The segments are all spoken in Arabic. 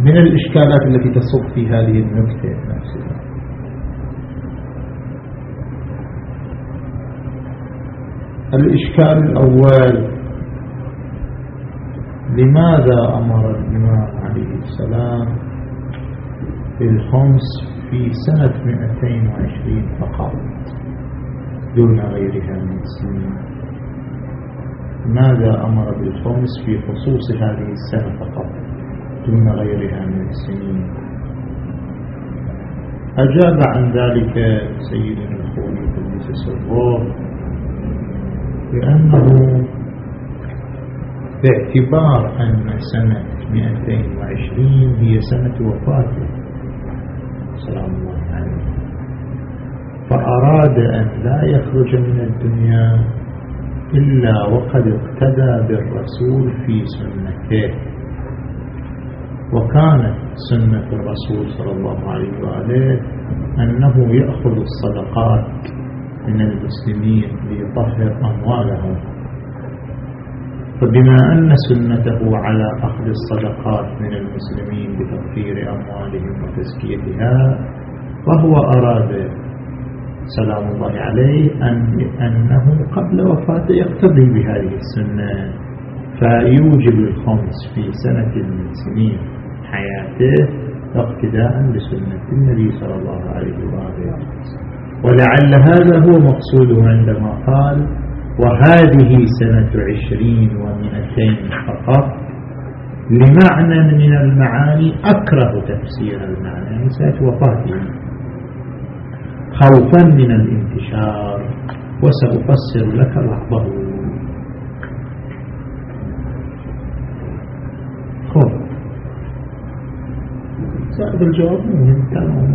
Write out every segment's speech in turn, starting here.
من الإشكالات التي تصب في هذه النكتة نفسها. الإشكال الأول لماذا أمر الإمام عليه السلام بالخمس في سنة 220 فقط دون غيرها من السنين؟ ماذا أمر بالخمس في خصوص هذه السنة فقط؟ دون غيرها من السنين. أجاب عن ذلك سيدنا الخولي قدس سره بأنه باعتبار أن سنة 220 هي سنة وفاته. سلام الله عليه فأراد أن لا يخرج من الدنيا إلا وقد اقتدى بالرسول في سنته. وكانت سنة الرسول صلى الله عليه وآله أنه يأخذ الصدقات من المسلمين ليطهر أموالهم. فبما أن سنته على أخذ الصدقات من المسلمين بتطهير أموالهم وتزكيتها وهو أراد سلام الله عليه أن أنه قبل وفاته يقتضي بهذه السنة فيوجب الخمس في سنة من سنين حياته اقتداء بسنة النبي صلى الله عليه وآله. ولعل هذا هو مقصوده عندما قال وهذه سنة عشرين ومئتين فقط لمعنى من المعاني أكره تفسير المعنى. يعني سنة وفاته خوفا من الانتشار وسأفسر لك بعضه خب سأل الجواب؟ مهم كان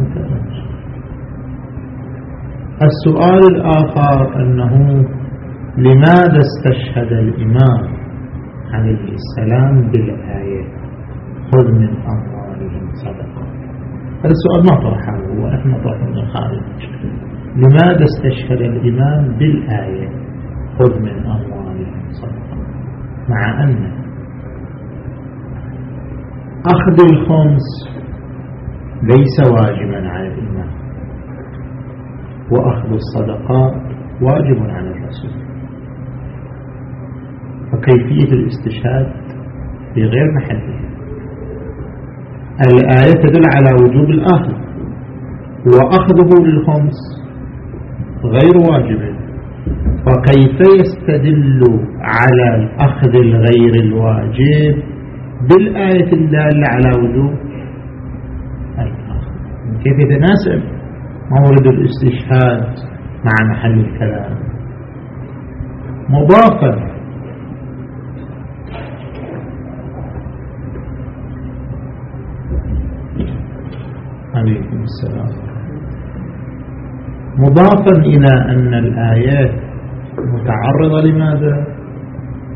السؤال الآخر أنه لماذا استشهد الإمام عليه السلام بالآية؟ خذ من أموالهم صدقة. هذا السؤال ما طرحه ونحن طرحه من الخارج. لماذا استشهد الإمام بالآية؟ خذ من أموالهم صدقة. مع أن أخذ الخمس ليس واجبا على الإمام وأخذ الصدقات واجب على الرسول. فكيفية الاستشهاد في غير محلها الآية تدل على وجوب الآخر وأخذه للخمس غير واجب. فكيف يستدل على الأخذ الغير الواجب؟ بالآية الدالة على وجوب كيف يتناسب؟ مورد الاستشهاد مع محل الكلام. مضافا. عليكم السلام. مضافا إلى أن الآيات متعرضة لماذا؟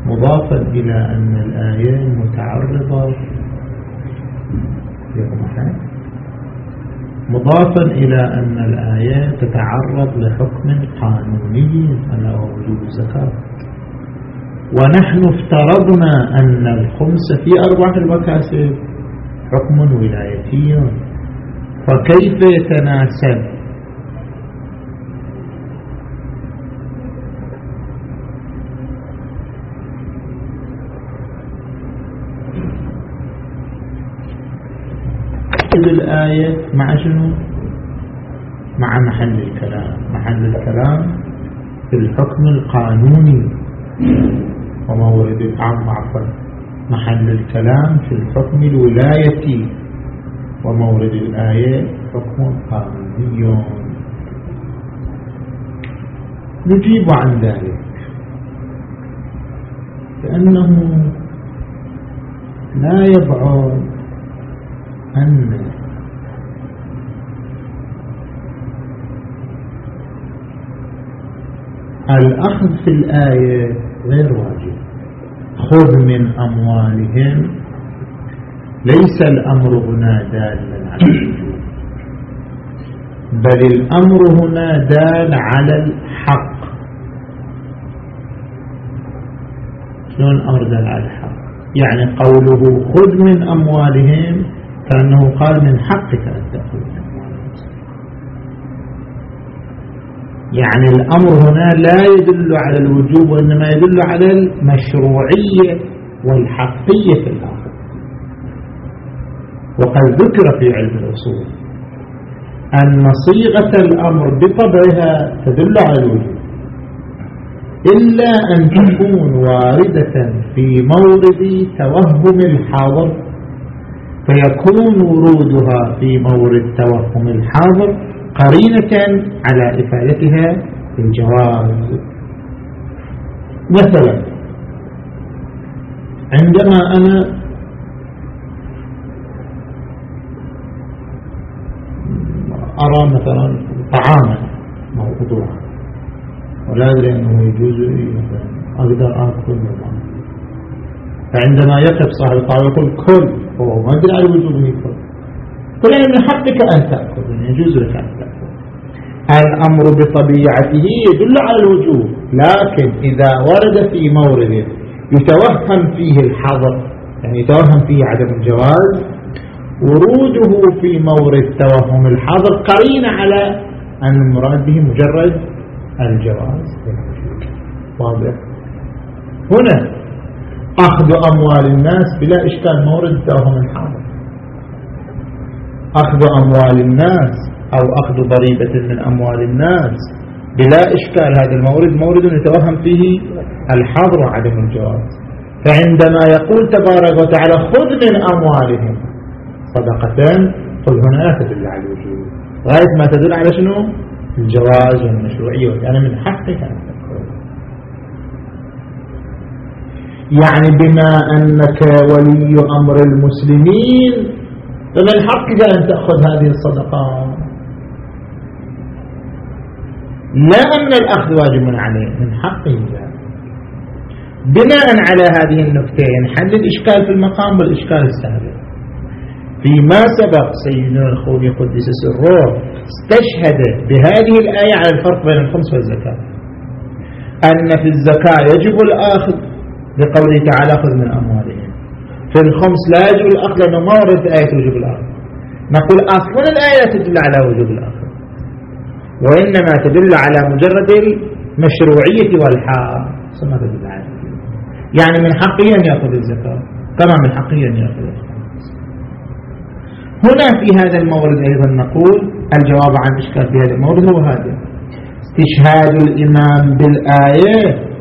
مضافا إلى أن الآيات متعرضة. مضافا إلى أن الآيات تتعرض لحكم قانوني ألا وجوب الزكاة ونحن افترضنا أن الخمس في أربعة المكاسب حكم ولايتي. فكيف يتناسب الآية مع شنو؟ مع محل الكلام. محل الكلام في الحكم القانوني. ومورد العام عفوا. محل الكلام في الحكم الولايتي. ومورد الآية حكم قانوني. نجيب عن ذلك. لأنه لا يبعد أن الأخذ في الآية غير واجب. خذ من أموالهم. ليس الأمر هنا دالا على الوجوب بل الأمر هنا دال على الحق. شلون الأمر دال على الحق؟ يعني قوله خذ من أموالهم كأنه قال من حقك أن تأخذ يعني الأمر هنا لا يدل على الوجوب وإنما يدل على المشروعية والحقية في الأخذ وقد ذكر في علم الأصول أن صيغة الأمر بطبعها تدل على الوجوب إلا أن تكون واردة في مورد توهم الحاضر فيكون ورودها في مورد توهم الحاضر قرينة على إفادتها الجواز مثلا عندما أنا أرى مثلا طعاما موضوعا ولا أدري أنه يجوز أقدر مثلا فعندما يقف صاحب الطعام يقول كل. هو ما أدري على وجوبه كل فلان من حقك أن تأكل يجوز لك أن تأكل الأمر بطبيعته يدل على الوجوب لكن إذا ورد في مورد يتوهم فيه الحظر يعني يتوهم فيه عدم الجواز وروده في مورد توهم الحظر قرين على أن المراد به مجرد الجواز. واضح؟ هنا أخذ أموال الناس بلا إشكال مورد توهم الحظر. أخذ أموال الناس أو أخذ ضريبة من أموال الناس. بلا إشكال هذا المورد مورد يتوهم فيه الحظر وعدم الجواز فعندما يقول تبارك وتعالى خذ من أموالهم صدقة قل هنا لا تدل على الوجود. غاية ما تدل على شنو؟ الجواز والمشروعية وكان من حقك أن تكون. يعني بما أنك ولي أمر المسلمين فمن حقك أن تأخذ هذه الصدقات لا أن الأخذ واجب عليه من حقه ذلك بناء على هذه النكتين حل الإشكال في المقام والإشكال السابق. فيما سبق سيدنا الخوي قدس سره استشهد بهذه الآية على الفرق بين الخمس والزكاة. أن في الزكاة يجب الآخذ بقوله تعالى خذ من أموالهم. في الخمس لا يجب الأخذ لأنه ما ورد آية وجوب الأخذ نقول أصلا الآية تدل على وجوب الأخذ. وإنما تدل على مجرد المشروعية والحق ما تدل على يعني من حقه أن يأخذ الزكاة كما من حقه أن يأخذ الخمس. هنا في هذا المورد أيضا نقول الجواب عن إشكال في هذا المورد هو هذا. استشهاد الإمام بالآية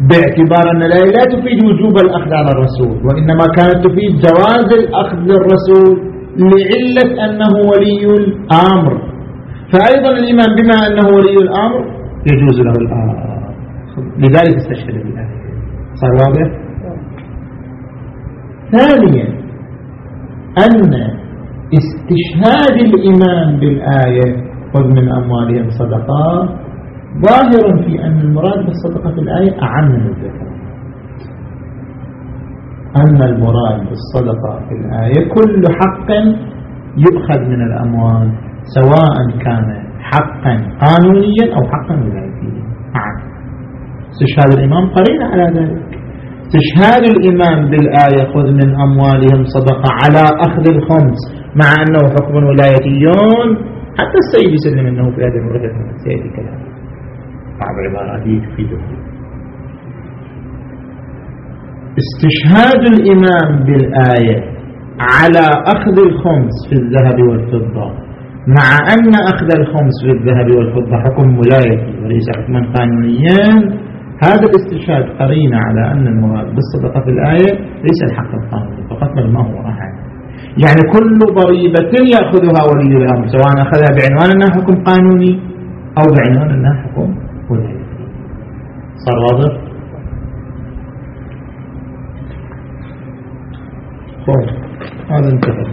باعتبار أن الآية لا تفيد وجوب الأخذ على الرسول وإنما كانت تفيد جواز الأخذ للرسول لعلة أنه ولي الأمر. فأيضا الإمام بما أنه ولي الأمر يجوز له الأمر لذلك استشهد بالآية. صار واضح؟ ثانيا أن استشهاد الإمام بالآية خذ من أموالهم صدقات ظاهر في أن المراد بالصدقة في الآية أعم من الزكاة أن المراد بالصدقة في الآية كل حق يؤخذ من الأموال سواء كان حقا قانونيا أو حقا ولايتيا. أعم. استشهاد الإمام قرين على ذلك. استشهاد الإمام بالآية خذ من أموالهم صدقة على أخذ الخمس مع أنه حكم ولايتيون. حتى السيد يسلم أنه في هذه المرحلة سيأتي كلامه. بعض عباراته تفيده استشهاد الإمام بالآية على أخذ الخمس في الذهب والفضة مع أن أخذ الخمس في الذهب والفضة حكم ولايتي وليس حكما قانونيا هذا الاستشهاد قرينة على أن المراد بالصدقة في الآية ليس الحق القانوني فقط ما هو أحد. يعني كل ضريبة يأخذها ولي الأمر سواء أخذها بعنوان أنها حكم قانوني أو بعنوان أنها حكم صار واضح؟ طيب هذا انتهى.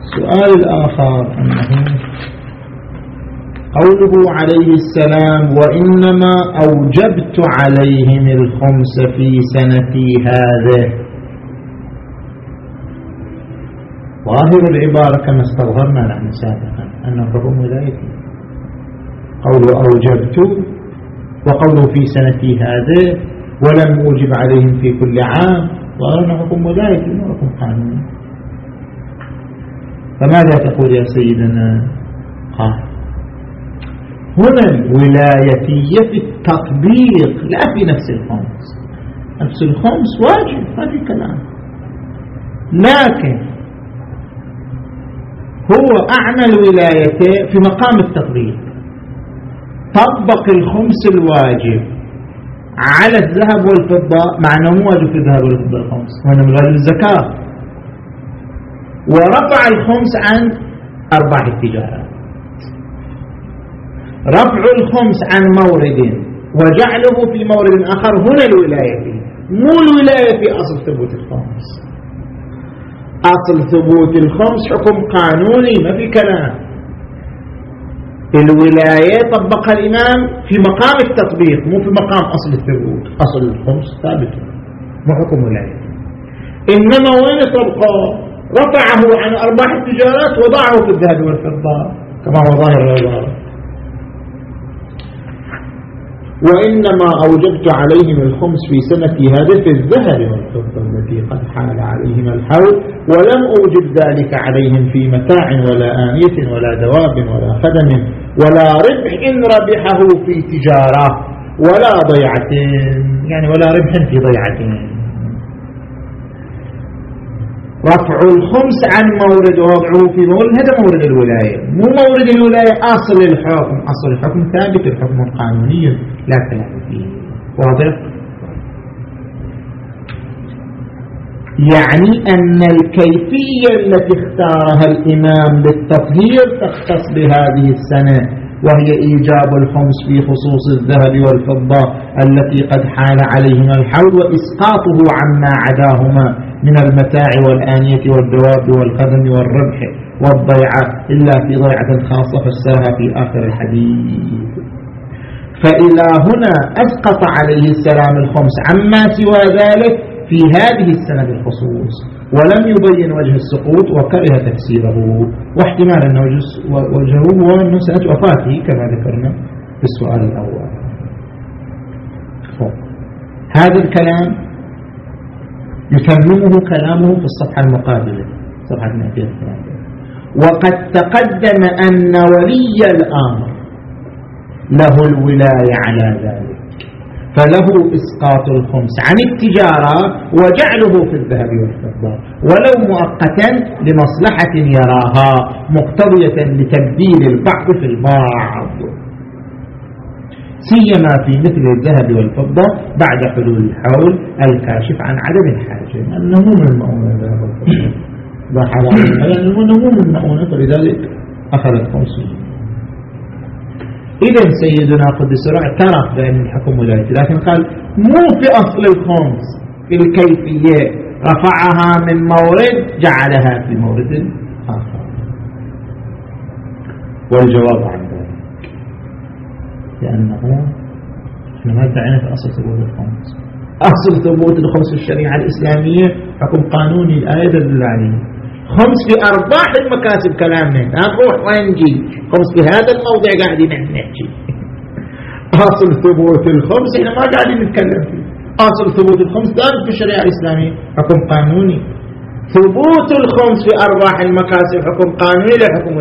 السؤال الآخر أنه قوله عليه السلام وإنما أوجبت عليهم الخمس في سنتي هذه. ظاهر العبارة كما استظهرنا نحن سابقا أنه حكم ولايتي قول أوجبت وقوله في سنتي هذه ولم أوجب عليهم في كل عام وأنا حكم ولايتي ما حكم قانوني فماذا تقول يا سيدنا قال هنا الولايتية في التطبيق لا في نفس الخمس. نفس الخمس واجب في كلام لكن هو أعنى الولايتين في مقام التطبيق. طبق الخمس الواجب على الذهب والفضة مع أنه مو واجب في الذهب والفضة الخمس هنا من غير الزكاة. ورفع الخمس عن أرباح التجارة. رفع الخمس عن مورد وجعله في مورد آخر هنا الولاية. مو الولاية في أصل ثبوت الخمس. أصل ثبوت الخمس حكم قانوني ما في كلام. الولاية طبقها الإمام في مقام التطبيق مو في مقام أصل الثبوت. أصل الخمس ثابت. مو حكم ولاية إنما وين طبقه؟ رفعه عن أرباح التجارات وضعه في الذهب والفضة. كما هو ظاهر العبارة وإنما أوجبت عليهم الخمس في سنة هذه في الذهب والفضة التي قد حال عليهم الحول ولم أوجب ذلك عليهم في متاع ولا آنية ولا دواب ولا خدم ولا ربح إن ربحه في تجارة ولا ضيعة يعني ولا ربح في ضيعة. رفع الخمس عن مورد ووضعه في مورد هذا مورد الولاية. مو مورد الولاية أصل الحكم. أصل الحكم ثابت الحكم القانوني لا كلام فيه. واضح؟ يعني أن الكيفية التي اختارها الإمام للتطهير تختص بهذه السنة وهي إيجاب الخمس في خصوص الذهب والفضة التي قد حال عليهما الحول وإسقاطه عما عداهما. من المتاع والآنية والدواب والقدم والربح والضيعة إلا في ضيعة خاصة فسرها في آخر الحديث. فإلى هنا أسقط عليه السلام الخمس عما سوى ذلك في هذه السنة بالخصوص ولم يبين وجه السقوط وكره تفسيره واحتمال أنه وجهه هو أنه سنة وفاته كما ذكرنا في السؤال الأول. هذا الكلام يتممه كلامه في الصفحة المقابلة صفحة 203 وقد تقدم أن ولي الأمر له الولاية على ذلك فله إسقاط الخمس عن التجارة وجعله في الذهب والفضة ولو مؤقتا لمصلحة يراها مقتضية لتبديل البعض في البعض. سيما في مثل الذهب والفضة بعد حلول الحول الكاشف عن عدم الحاجة. أنه من المؤونة الذهب والفضة ضحى لأنه من المؤونة فلذلك أخذت خمسين. إذا سيدنا قدس اعترف بأن الحكم ولايته لكن قال مو في أصل الخمس في الكيفية. رفعها من مورد جعلها في مورد آخر. والجواب عن ذلك لأنه إحنا ما ادعينا في أصل ثبوت الخمس. أصل ثبوت الخمس في الشريعة الإسلامية حكم قانوني الآية تدل عليه. خمس في أرباح المكاسب كلامنا لا نروح ونجي خمس في هذا الموضع قاعدين نحكي. أصل ثبوت الخمس. إحنا ما قاعدين نتكلم فيه. أصل ثبوت الخمس ثابت في الشريعة الإسلامية. حكم قانوني؟ ثبوت الخمس في أرباح المكاسب حكم قانوني لا حكم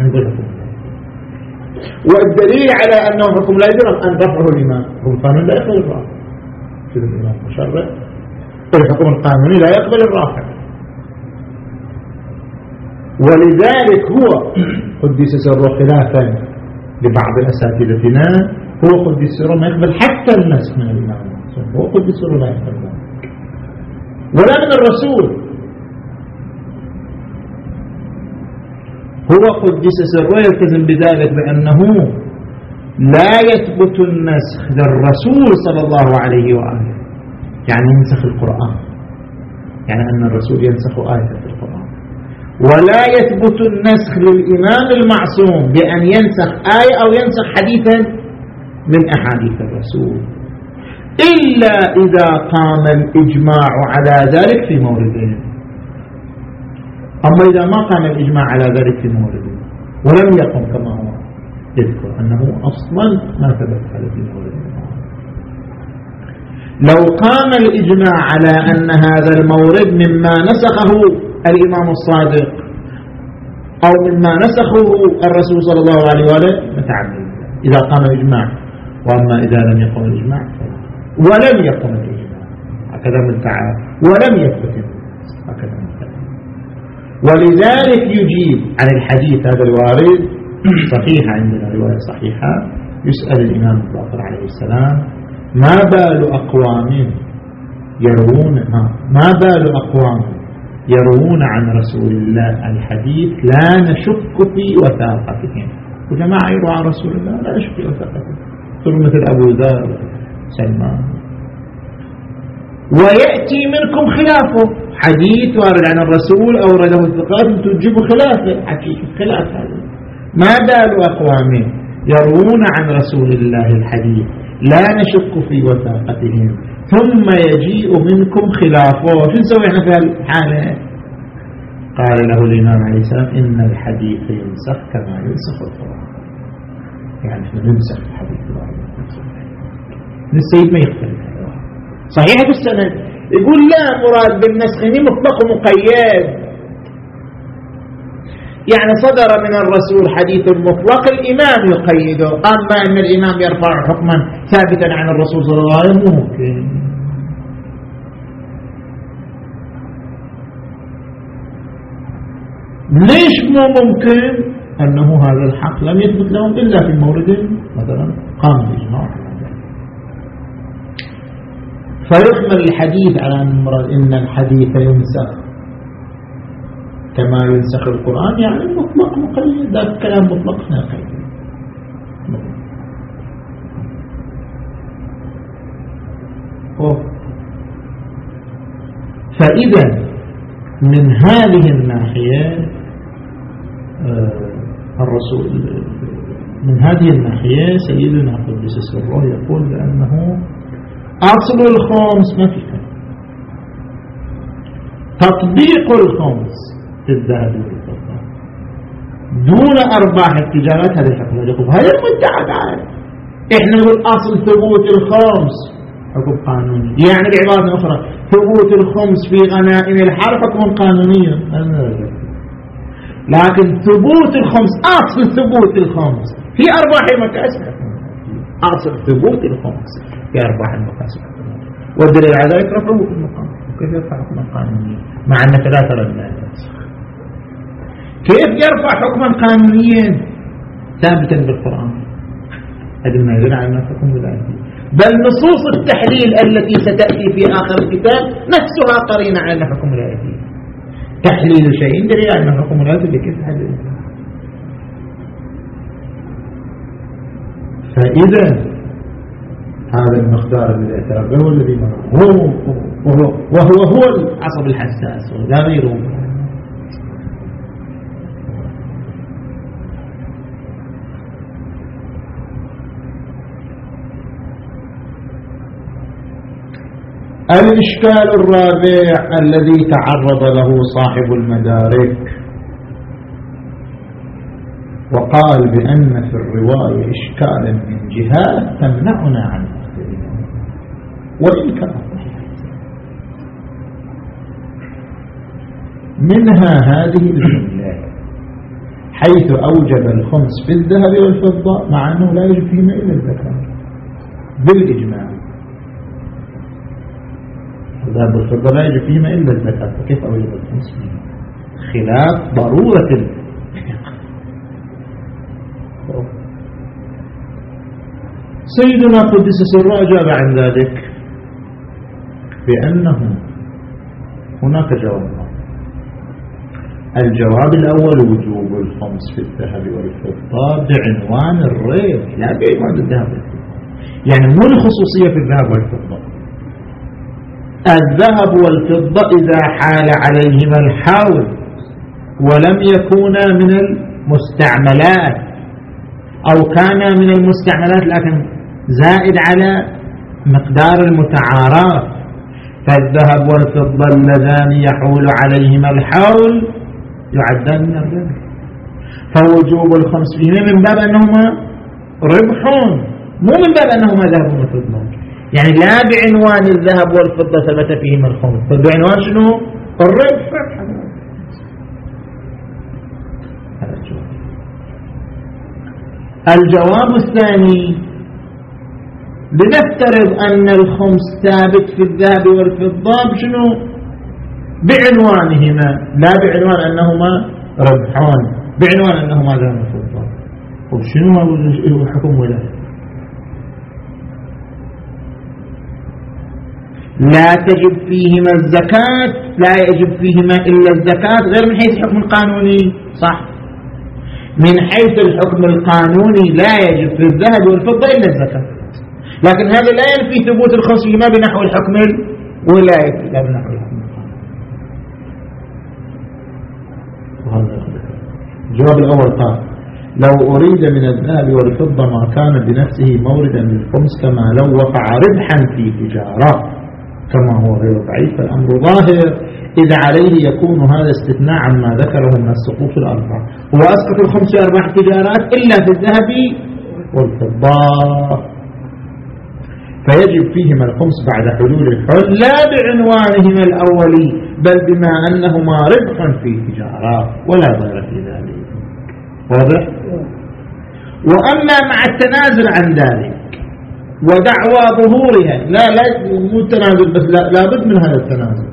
نقول حكم. والدليل على أنه حكم لا يجرم أن رفعه الإمام. حكم القانون لا يقبل الرافع. الإمام؟ مشرع. الحكم القانوني لا يقبل الرافع. ولذلك هو قدس سره خلافا لبعض أساتذتنا هو قدس سره ما يقبل حتى النسخ من الإمام. هو قدس سره لا يقبل. ولا من الرسول. هو قدس سره يلتزم بذلك بأنه لا يثبت النسخ للرسول صلى الله عليه وآله. يعني ينسخ القرآن. يعني أن الرسول ينسخ آية في القرآن. ولا يثبت النسخ للإمام المعصوم بأن ينسخ آية أو ينسخ حديثا من أحاديث الرسول. إلا إذا قام الإجماع على ذلك في موردين. أما إذا ما قام الإجماع على ذلك في موردين ولم يقم كما هو يذكر أنه أصلا ما ثبت على في موردين لو قام الإجماع على أن هذا المورد مما نسخه الإمام الصادق أو مما نسخه الرسول صلى الله عليه وآله متعمد. إذا قام الإجماع وأما إذا لم يقم الإجماع ولم يقم الإجماع. هكذا مدعى ولم يثبت ولذلك يجيب. عن الحديث هذا الوارد صحيح عندنا رواية صحيحة. يسأل الإمام الباقر عليه السلام ما بال أقوام يروون ما بال أقوام يروون عن رسول الله؟ الحديث لا نشك في وثاقتهم. وجماعة يروى عن رسول الله لا نشك في وثاقتهم. مثل أبو ذر سلمان ويأتي منكم خلافه. حديث وارد عن الرسول أو رده الثقات تجيبوا خلافه. حقيقة خلاف هذا. ما بال أقوام يروون عن رسول الله الحديث؟ لا نشك في وثاقتهم. ثم يجيء منكم خلافه. شو نسوي إحنا في الحالة قال له الإمام عليه السلام إن الحديث ينسخ كما ينسخ القرآن. يعني ننسخ الحديث السيد ما يختلف. صحيح بالسند يقول لا مراد بالنسخ مطلق مقيد. يعني صدر من الرسول حديث مطلق الإمام يقيده. أما أن الإمام يرفع حكما ثابتا عن الرسول صلى الله عليه وسلم. ممكن. ليش مو ممكن؟ أنه هذا الحق لم يثبت لهم إلا في مورد مثلا قام بإجماع فيحمل الحديث على أن الحديث ينسخ. كما ينسخ القرآن يعني مطلق مقيد ذلك كلام مطلق ناقيد فإذا من هذه الناحية آه، الرسول من هذه الناحية سيدنا قدس سره يقول بأنه أصل الخمس ما في تطبيق الخمس في الذهب والفضة. دون أرباح التجارات هذا الحكم هذا المدعى تعالى إحنا نقول أصل ثبوت الخمس حكم قانوني. يعني بعبارة أخرى ثبوت الخمس في غنائم الحرب حكم قانوني. لكن ثبوت الخمس أصل ثبوت الخمس. في أرباح المكاسب. أصل ثبوت الخمس. في أرباح المكاسب والدليل على ذلك رفعه في المقام. كيف يرفع حكما قانونيا مع أن ثلاثة رد كيف يرفع حكما قانونيا ثابتا بالقرآن. هذا ما يدل على أنه حكم ولايتي بل نصوص التحليل التي ستأتي في آخر الكتاب نفسها قرينة على حكم ولايتي تحليل شيء دليل على أنه حكم ولايتي بكيف حدث فإذا هذا المقدار الذي اعترف به الذي هو وهو, وهو هو العصب الحساس ولا غيره. الإشكال الرابع الذي تعرض له صاحب المدارك وقال بأن في الرواية إشكالا من جهات تمنعنا عن وإن كان منها هذه الجملة. حيث أوجب الخمس في الذهب والفضة مع أنه لا يجب فيهما إلا الذكر. بالإجماع. الذهب والفضة لا يجب فيهما إلا الزكاة فكيف أوجب الخمس؟ خلاف ضرورة. سيدنا قدس سره أجاب عن ذلك بأنه هناك جواب. الجواب الأول وجوب الخمس في الذهب والفضة بعنوان الريب. لا بعنوان الذهب والفضة. يعني مو الخصوصية في الذهب والفضة. الذهب والفضة إذا حال عليهما الحول ولم يكونا من المستعملات أو كانا من المستعملات لكن زائد على مقدار المتعارات فالذهب والفضة اللذان يحول عليهما الحول يعدان من الربح. فوجوب الخمس فيهما من باب أنهما ربح مو من باب أنهما ذهب وفضة. يعني لا بعنوان الذهب والفضة ثبت فيهما الخمس بعنوان شنو؟ الربح. الجواب الثاني لنفترض أن الخمس ثابت في الذهب والفضة شنو بعنوانهما. لا بعنوان أنهما ربحان. بعنوان أنهما ذهب وفضة. وشنو حكم ولاية لا تجب فيهما الزكاة لا يجب فيهما إلا الزكاة غير من حيث الحكم القانوني. صح. من حيث الحكم القانوني لا يجب في الذهب والفضة إلا الزكاة. لكن هذا لا ينفي ثبوت الخمس فيما بنحو الحكم الولاية لا بنحو الحكم. الجواب الأول قال لو أريد من الذهب والفضة ما كان بنفسه موردا للخمس كما لو وقع ربحا في تجارة كما هو غير ضعيف فالأمر ظاهر. إذا عليه يكون هذا استثناء عما ذكره من السقوط الأربعة هو أسقط الخمس أربع تجارات إلا في الذهب والفضة. فيجب فيهما الخمس بعد حلول الحل لا بعنوانهما الأولي بل بما أنهما ربح في تجارات ولا ضير في ذلك. واضح؟ وأما مع التنازل عن ذلك ودعوى ظهورها لا لا مو التنازل بس لا لابد من هذا التنازل.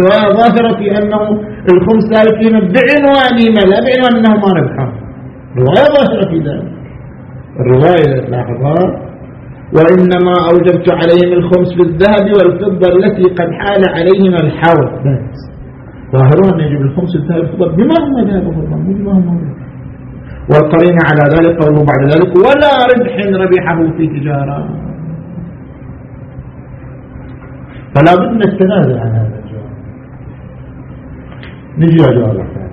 رواية ظاهرة في أنه الخمس ثالثين بعنوانهما لا بعنوان أنهما ربحان. رواية ظاهرة في ذلك. الرواية لاحظها وإنما أوجبت عليهم الخمس بالذهب والفضة التي قد حال عليهم الحول بس ظاهرها أن يجب الخمس بالذهب والفضة بما هم ذهب وفضة مو بما هم والقرين على ذلك قوله بعد ذلك ولا ربح ربحه في تجارة. فلا بد من التنازل عن هذا الجواب. نجي جواب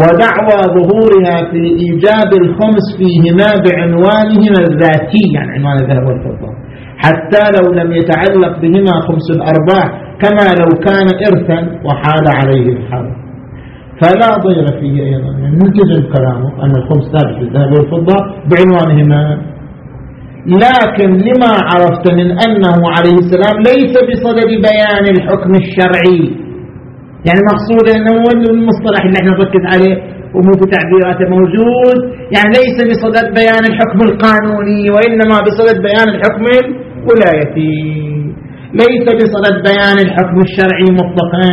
ودعوى ظهورها في إيجاب الخمس فيهما بعنوانهما الذاتي يعني عنوان الذهب والفضة. حتى لو لم يتعلق بهما خمس الأرباح كما لو كان إرثا وحال عليه الحرب فلا ضير فيه أيضا. يعني نلتزم كلامه أن الخمس ثابت في الذهب والفضة بعنوانهما. لكن لما عرفت من أنه عليه السلام ليس بصدد بيان الحكم الشرعي يعني مقصود أنه المصطلح اللي إحنا نركز عليه ومو في تعبيراته موجود. يعني ليس بصدد بيان الحكم القانوني وإنما بصدد بيان الحكم الولايتي. ليس بصدد بيان الحكم الشرعي مطلقا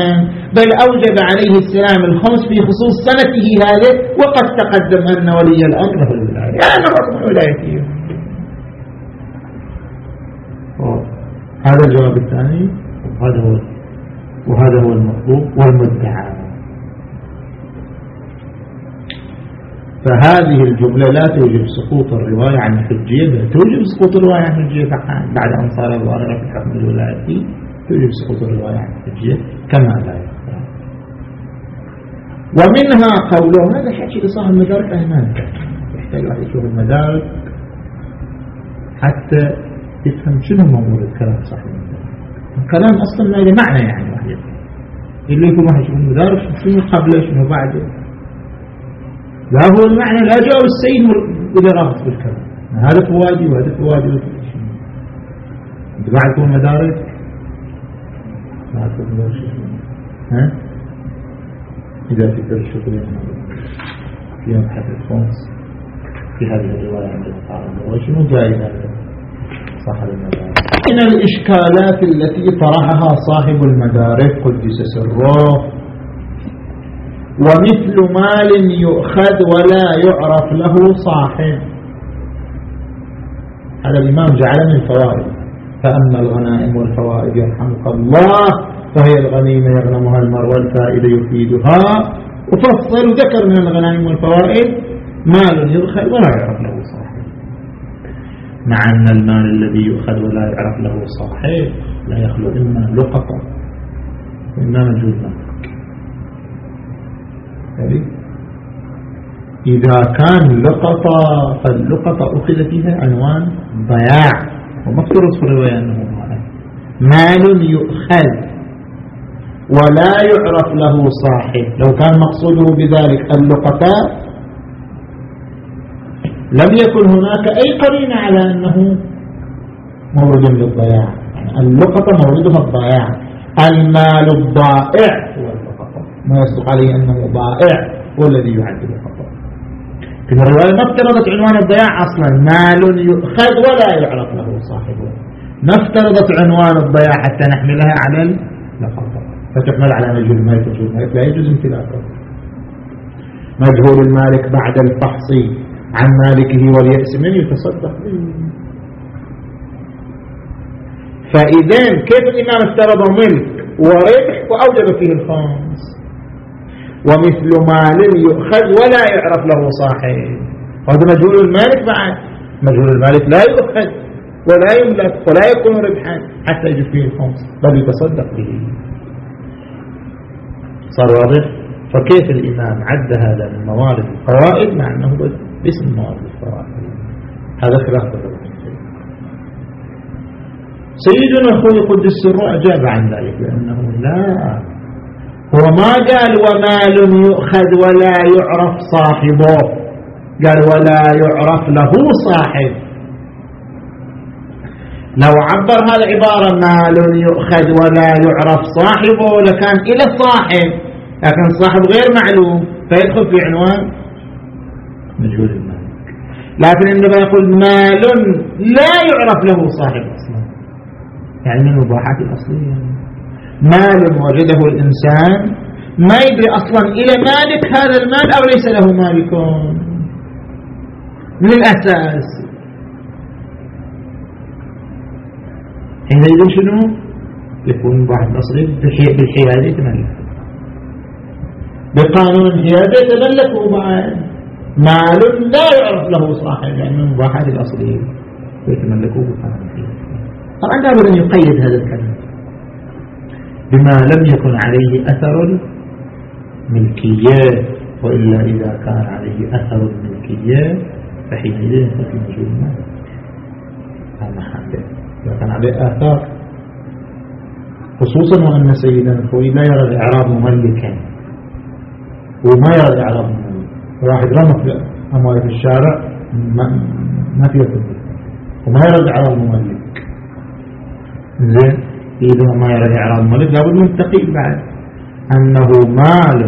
بل أوجب عليه السلام الخمس في خصوص سنته هذه وقد تقدم أن ولي الأمر له الولاية يعني حكم ولايته هذا الجواب الثاني. وهذا هو وهذا هو المطلوب والمدعى. فهذه الجملة لا توجب سقوط الرواية عن الحجية بل توجب سقوط الرواية عن الحجية بعد أن صار الظاهرة في الحكم الولايتي توجب سقوط الرواية عن الحجية كما لا يخبر ومنها قوله هذا حكي لصاحب المدارك أهمان يحتاج واحد يشوف المدارك حتى يفهم شنو موضوع الكلام المدارك. الكلام أصلا ما له معنى يعني. اللي يكون واحد يشوف المدارك شنو قبله شنو بعده لا هو المعنى لا جاء السيد إذا رابط بالكلام. هذا فوادي وهذا فوادي انت ما تكون مدارك ما ها؟ إذا تقدر الشكر في يوم حد الخمس في هذه الرواية عند تعالى وشنو جاي؟ هذا من الإشكالات التي طرحها صاحب المدارك قدس سره ومثل مال يؤخذ ولا يعرف له صاحب. هذا الإمام جعل من الفوائد. فأما الغنائم والفوائد يرحمك الله فهي الغنيمة يغنمها المرء والفائدة يفيدها. وفصل ذكر من الغنائم والفوائد مال يؤخذ ولا يعرف له مع أن المال الذي يؤخذ ولا يعرف له صاحب. لا يخلو إما لقطة وإما مجهول مال يعني إذا كان لقطة فاللقطة أخذ فيها عنوان ضياع. ومفترض في الرواية أنه ضياع. مال يؤخذ ولا يعرف له صاحب. لو كان مقصوده بذلك اللقطات لم يكن هناك أي قرينة على أنه مورد للضياع. اللقطة موردها الضياع. المال الضائع هو اللقطة ما يصدق عليه أنه ضائع هو الذي يعد اللقطة في الرواية ما افترضت عنوان الضياع أصلا. مال يؤخذ ولا يعرف له صاحبه ما افترضت عنوان الضياع حتى نحملها على اللقطة فتحمل على مجهول المالك مجهول المالك لا يجوز امتلاكه. مجهول المالك بعد الفحص. عن مالكه واليأس من يتصدق؟ به فإذا كيف الإمام افترض ملك وربح وأوجب فيه الخمس؟ ومثل مال يؤخذ ولا يعرف له صاحب. هذا مجهول المالك بعد. مجهول المالك لا يؤخذ ولا يملك ولا يكون ربحا حتى يجب فيه الخمس بل يتصدق به. صار واضح؟ فكيف الإمام عد هذا من موارد الفوائد مع أنه باسم الفوائد هذا خلاف سيدنا أخوي قدس السر أجاب عن ذلك لأنه لا هو ما قال ومال يؤخذ ولا يعرف صاحبه. قال ولا يعرف له صاحب. لو عبر هذا عبارة مال يؤخذ ولا يعرف صاحبه لكان إلى صاحب لكن الصاحب غير معلوم فيدخل في عنوان مجهول المال. لكن عندما يقول مال لا يعرف له صاحب أصلا. يعني من المباحات الأصلية. مال وجده الإنسان ما يدري أصلا إلى مالك هذا المال أو ليس له مالك من الأساس. حينئذ شنو؟ يكون مباح الأصلي بالحيادة يتملك. بقانون الحيادة يتملكه بعد مال لا يعرف له صاحب يعني من مباحات الأصلية ويتملكه بقانون الحيادة طبعا لابد أن يقيد هذا الكلام. بما لم يكن عليه أثر الملكية وإلا إذا كان عليه أثر الملكية فحينئذ يكون في مجهول المال هذا حاجة إذا كان عليه آثار خصوصا وأن سيدنا الخوي لا يرى الإعراب مملكا وما يرى إعراب واحد رمى في أموال في الشارع ما, في يكون وما يرى إعراب المملك. زين. إذا ما يرى إعراب المملك لابد من التقييد بعد. أنه مال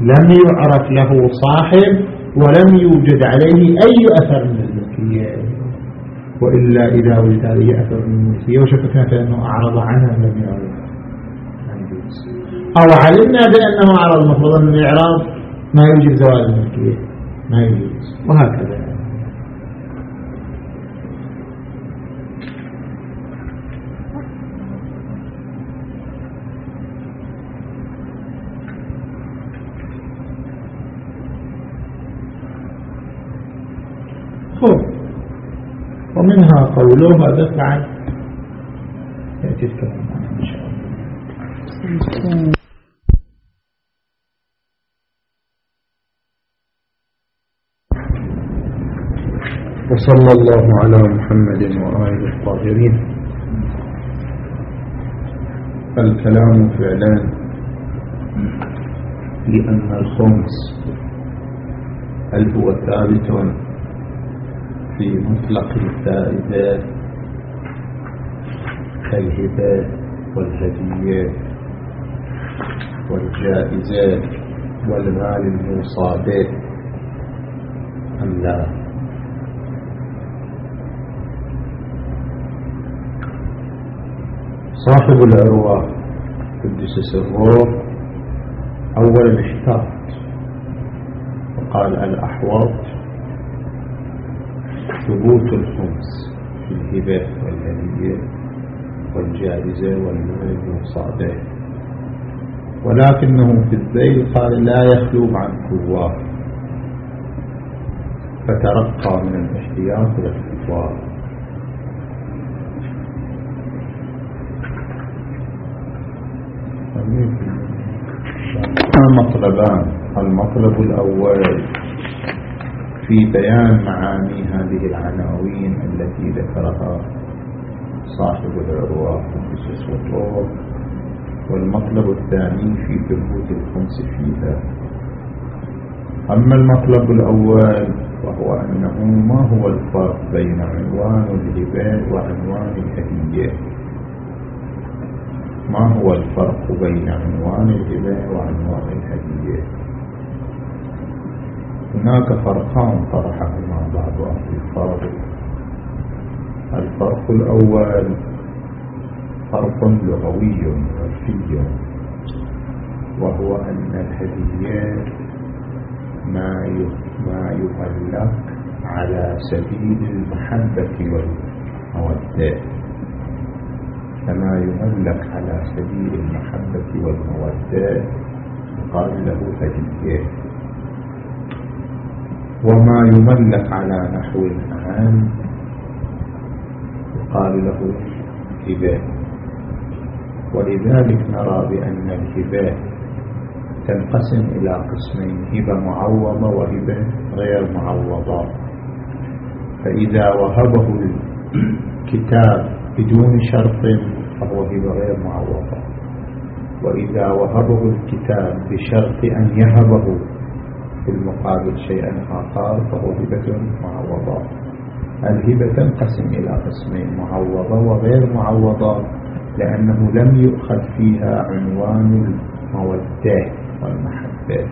لم يعرف له صاحب ولم يوجد عليه أي أثر من الملكية. وإلا إذا وجد عليه أثر من الملكية وشككنا في أنه أعرض عنها لم يعرف أو علمنا بأنه على المفروض أن الإعراب. ما يوجد زوال الملكية ما يوجد. وهكذا. ومنها قوله هذا بعد يأتي الكلام عنه إن شاء الله. وصلى الله على محمد وآله الطاهرين. الكلام فعلا لأن الخمس هل هو ثابت في مطلق الفائدة كالهبة والهدية والجائزات والمال الموصى به أم لا؟ صاحب الأرواح. قدس سره. أولا احتاط وقال الأحواط ثبوت الخمس في الهبة والهدية والجائزة والمال المصابة ولكنه في الذيل قال لا يخلو عن كوار فترقى من الاحتياط إلى المطلبان المطلب الأول في بيان معاني هذه العناوين التي ذكرها صاحب العروة قدس والروح والمطلب الثاني في ثبوت الخمس فيها. أما المطلب الأول وهو أنه ما هو الفرق بين عنوان الهبة وعنوان الهدية؟ ما هو الفرق بين عنوان الهبة وعنوان الهدية؟ هناك فرقان طرحهما بعض أهل الفاضل الفرق الأول فرق لغوي عرفي وهو أن الهديات ما يملك على سبيل المحبة والمودة. كما يملك على سبيل المحبة والمودة قال له هدية وما يملك على نحو الأهم يقال له هبة ولذلك نرى بأن الهبة تنقسم إلى قسمين هبة معوضة وهبة غير معوضة. فإذا وهبه الكتاب بدون شرط فهو غير معوضة. وإذا وهبه الكتاب بشرط أن يهبه في المقابل شيئا آخر فهو هبة معوضة. الهبة تنقسم إلى قسمين معوضة وغير معوضة لأنه لم يؤخذ فيها عنوان المودة والمحبة.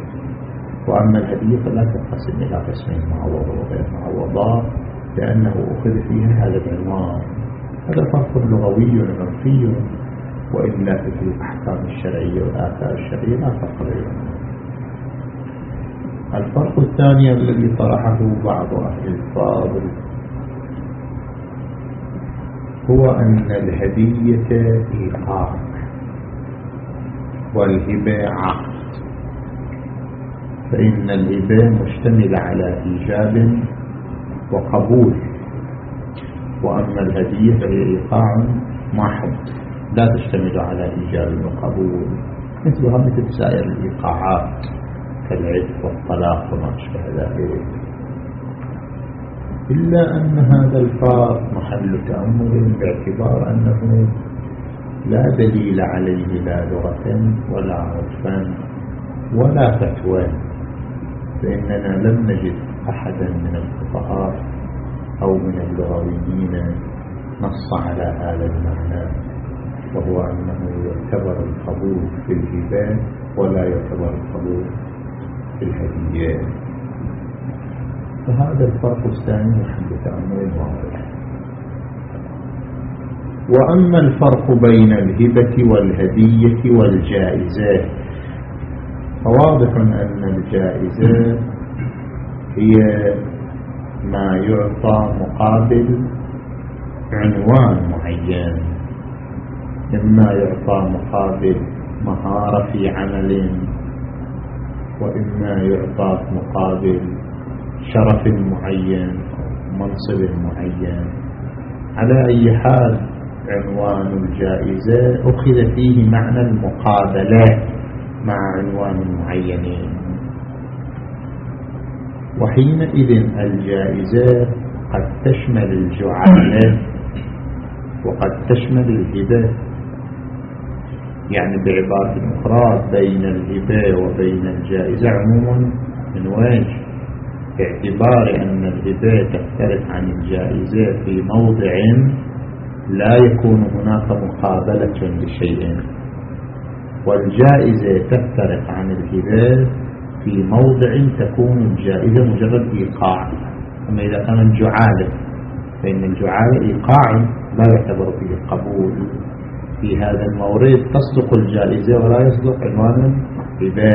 وأما الهدية فلا تنقسم إلى قسمين معوضة وغير معوضة لأنه أخذ فيها هذا العنوان. هذا فرق لغوي عرفي وإلا في الأحكام الشرعية والآثار الشرعية لا فرق بينهما. الفرق الثاني الذي طرحه بعض أهل الفاضل هو أن الهدية إيقاع والهبة عقد فإن الهبة مشتملة على إيجاب وقبول. وأما الهدية فهي إيقاع محض لا تشتمل على إيجاب وقبول مثلها مثل سائر الإيقاعات كالعتق والطلاق وما أشبه ذلك. إلا أن هذا الفار محل تأمل باعتبار أنه لا دليل عليه لا لغة ولا عرفا ولا فتوى. فإننا لم نجد أحدا من الفقهاء أو من اللغويين نص على هذا المعنى وهو أنه يعتبر القبول في الهبات ولا يعتبر القبول في الهديات فهذا الفرق الثاني محل تأمل واضح. وأما الفرق بين الهبة والهدية والجائزات فواضح أن الجائزة هي ما يعطى مقابل عنوان معين. إما يعطى مقابل مهارة في عمل وإما يعطى مقابل شرف معين منصب معين. على أي حال عنوان الجائزة أخذ فيه معنى المقابلة مع عنوان معين وحينئذ الجائزة قد تشمل الجعالة وقد تشمل الهبة. يعني بعبارة أخرى بين الهبة وبين الجائزة عموما من وجه باعتبار أن الهبة تختلف عن الجائزة في موضع لا يكون هناك مقابلة لشيء. والجائزة تفترق عن الهبة في موضع تكون الجائزة مجرد إيقاع. أما إذا كان الجعالة فإن الجعالة إيقاع لا يعتبر فيه القبول في هذا المورد تصدق الجائزة ولا يصدق عنوان الهبة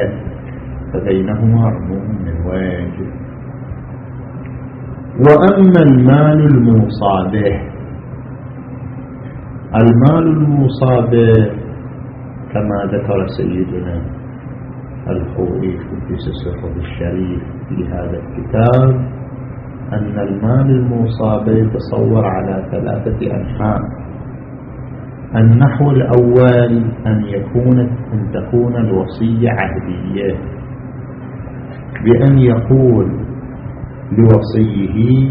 فبينهما عموم من واجب. وأما المال الموصى به المال الموصى به كما ذكر سيدنا الخوئي في سره الشريف في هذا الكتاب أن المال الموصى به يتصور على ثلاثة أنحاء. النحو الأول أن يكون أن تكون الوصية عهدية. بأن يقول لوصيه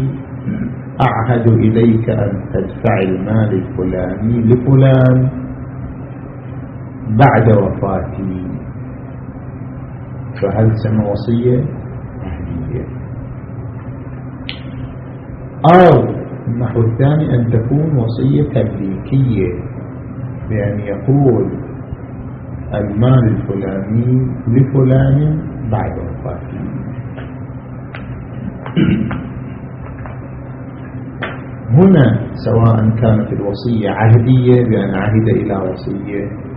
أعهد إليك أن تدفع المال الفلاني لفلان بعد وفاتي فهل سمى وصية؟ عهدية أو النحو الثاني أن تكون وصية تمليكية بأن يقول المال الفلاني لفلان بعد وفاته. هنا سواء كانت الوصية عهدية بأن عهد إلى وصية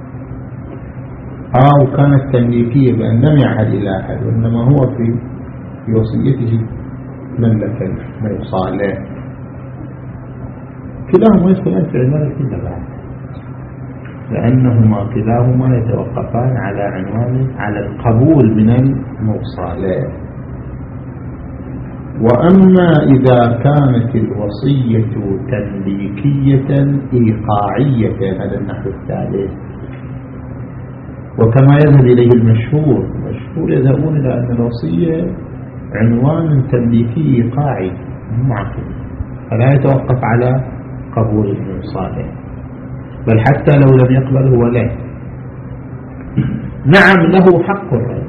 أو كانت تمليكية بأن لم يعهد إلى أحد وإنما هو في وصيته مملكة ما له كلاهما يدخلان في عنوان الكلة لأنهما كلاهما يتوقفان على عنوان على القبول من الموصالات وأما إذا كانت الوصية تمليكية إيقاعية هذا النحو الثالث. وكما يذهب إليه المشهور المشهور يذهبون إلى أن الوصية عنوان تمليكي إيقاعي معقول. فلا يتوقف على قبول المصالح بل حتى لو لم يقبل هو له نعم له حق الرد.